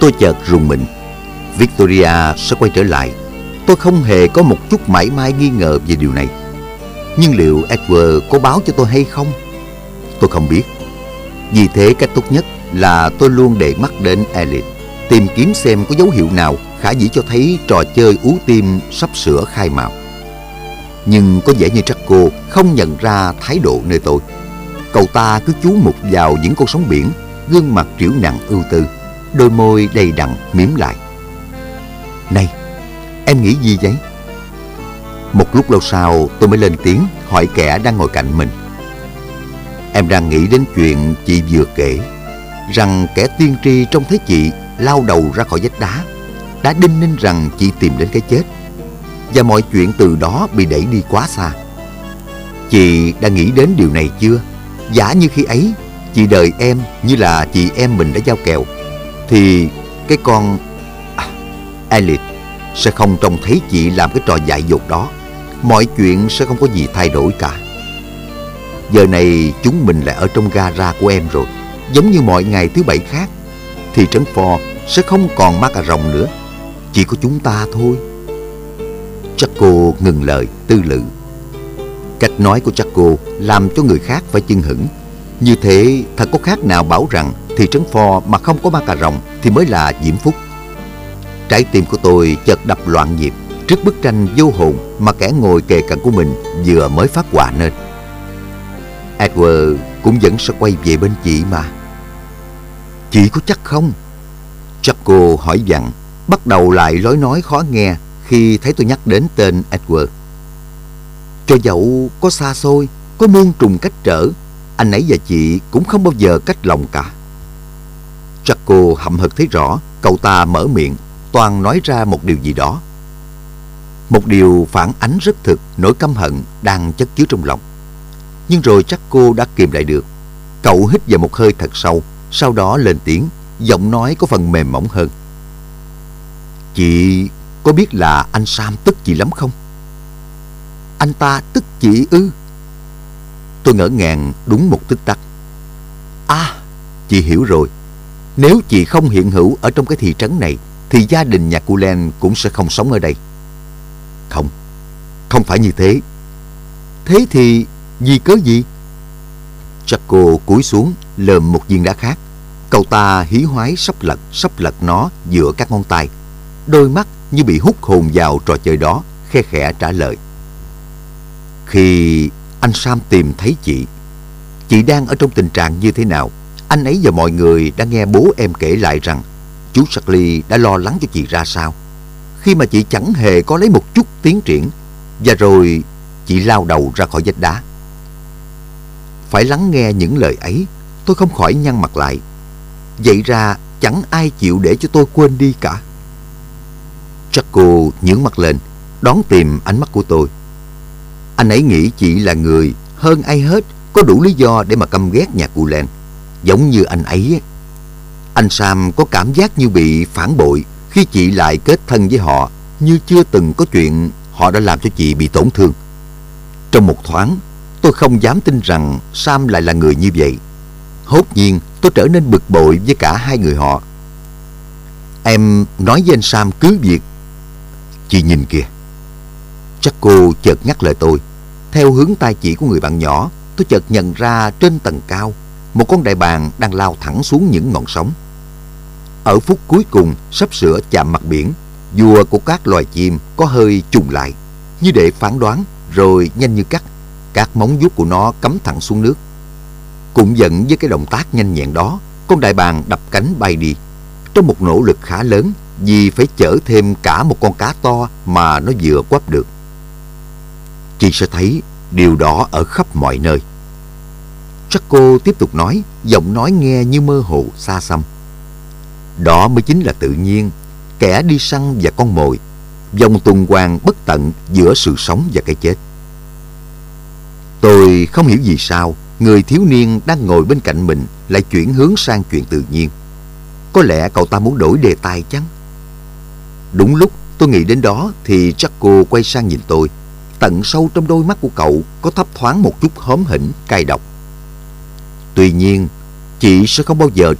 Tôi chợt rùng mình. Victoria sẽ quay trở lại. Tôi không hề có một chút mãi may nghi ngờ về điều này. Nhưng liệu Edward có báo cho tôi hay không? Tôi không biết. Vì thế cách tốt nhất là tôi luôn để mắt đến Elliot, tìm kiếm xem có dấu hiệu nào khả dĩ cho thấy trò chơi ú tim sắp sửa khai mào. Nhưng có vẻ như Draco không nhận ra thái độ nơi tôi. Cậu ta cứ chú mục vào những con sóng biển, gương mặt triểu nặng ưu tư, đôi môi đầy đặn miếm lại. Này, em nghĩ gì vậy? Một lúc lâu sau tôi mới lên tiếng hỏi kẻ đang ngồi cạnh mình. Em đang nghĩ đến chuyện chị vừa kể, rằng kẻ tiên tri trông thấy chị lao đầu ra khỏi vách đá, đã đinh ninh rằng chị tìm đến cái chết, và mọi chuyện từ đó bị đẩy đi quá xa. Chị đã nghĩ đến điều này chưa? Giả như khi ấy, chị đời em như là chị em mình đã giao kèo, thì cái con à, Elliot sẽ không trông thấy chị làm cái trò dại dột đó. Mọi chuyện sẽ không có gì thay đổi cả. Giờ này chúng mình lại ở trong gara của em rồi. Giống như mọi ngày thứ bảy khác thì trấn Phò sẽ không còn mắc à rồng nữa. Chỉ có chúng ta thôi. Chaco ngừng lời tư lự. Cách nói của Chaco làm cho người khác phải chưng hững Như thế thật có khác nào bảo rằng Thị trấn phò mà không có ma cà rồng Thì mới là diễm phúc Trái tim của tôi chợt đập loạn nhịp Trước bức tranh vô hồn mà kẻ ngồi kề cận của mình vừa mới phát họa nên Edward cũng vẫn sẽ quay về bên chị mà. Chị có chắc không? Chắc cô hỏi dặn, bắt đầu lại lối nói khó nghe khi thấy tôi nhắc đến tên Edward. Cho dẫu có xa xôi, có muôn trùng cách trở, anh ấy và chị cũng không bao giờ cách lòng cả. Cô hậm hực thấy rõ, cậu ta mở miệng, toàn nói ra một điều gì đó. Một điều phản ánh rất thực nỗi căm hận đang chất chứa trong lòng. Nhưng rồi chắc cô đã kìm lại được. Cậu hít vào một hơi thật sâu, sau đó lên tiếng, giọng nói có phần mềm mỏng hơn. Chị có biết là anh Sam tức chị lắm không? Anh ta tức chị ư? Tôi ngỡ ngàng đúng một tích tắc. À, chị hiểu rồi. Nếu chị không hiện hữu ở trong cái thị trấn này, thì gia đình nhà cô Len cũng sẽ không sống ở đây. Không, không phải như thế. Thế thì vì cớ gì? Chaco cúi xuống lờm một viên đá khác. Cậu ta hí hoái sắp lật sắp lật nó giữa các ngón tay. Đôi mắt như bị hút hồn vào trò chơi đó, khe khẽ trả lời. Khi anh Sam tìm thấy chị, chị đang ở trong tình trạng như thế nào? Anh ấy và mọi người đã nghe bố em kể lại rằng chú Charlie đã lo lắng cho chị ra sao. Khi mà chị chẳng hề có lấy một chút tiến triển và rồi chị lao đầu ra khỏi vách đá. Phải lắng nghe những lời ấy, tôi không khỏi nhăn mặt lại. Vậy ra chẳng ai chịu để cho tôi quên đi cả. Chaco nhướng mặt lên, đón tìm ánh mắt của tôi. Anh ấy nghĩ chị là người hơn ai hết có đủ lý do để mà căm ghét nhà cụ Len. Giống như anh ấy. Anh Sam có cảm giác như bị phản bội khi chị lại kết thân với họ như chưa từng có chuyện họ đã làm cho chị bị tổn thương. Trong một thoáng, Tôi không dám tin rằng Sam lại là người như vậy. Hốt nhiên tôi trở nên bực bội với cả hai người họ. Em nói với anh Sam cứ việc. Chị nhìn kìa. Chắc cô chợt nhắc lời tôi. Theo hướng tay chỉ của người bạn nhỏ, tôi chợt nhận ra trên tầng cao, một con đại bàng đang lao thẳng xuống những ngọn sóng. Ở phút cuối cùng sắp sửa chạm mặt biển, vua của các loài chim có hơi trùng lại, như để phán đoán, rồi nhanh như cắt các móng vuốt của nó cắm thẳng xuống nước. Cũng giận với cái động tác nhanh nhẹn đó, con đại bàng đập cánh bay đi. Trong một nỗ lực khá lớn vì phải chở thêm cả một con cá to mà nó vừa quắp được. Chị sẽ thấy điều đó ở khắp mọi nơi. Chaco tiếp tục nói, giọng nói nghe như mơ hồ xa xăm. Đó mới chính là tự nhiên, kẻ đi săn và con mồi, vòng tuần hoàn bất tận giữa sự sống và cái chết. Tôi không hiểu vì sao người thiếu niên đang ngồi bên cạnh mình lại chuyển hướng sang chuyện tự nhiên. Có lẽ cậu ta muốn đổi đề tài chăng? Đúng lúc tôi nghĩ đến đó thì Jaco quay sang nhìn tôi. Tận sâu trong đôi mắt của cậu có thấp thoáng một chút hóm hỉnh, cay độc. Tuy nhiên, chị sẽ không bao giờ trong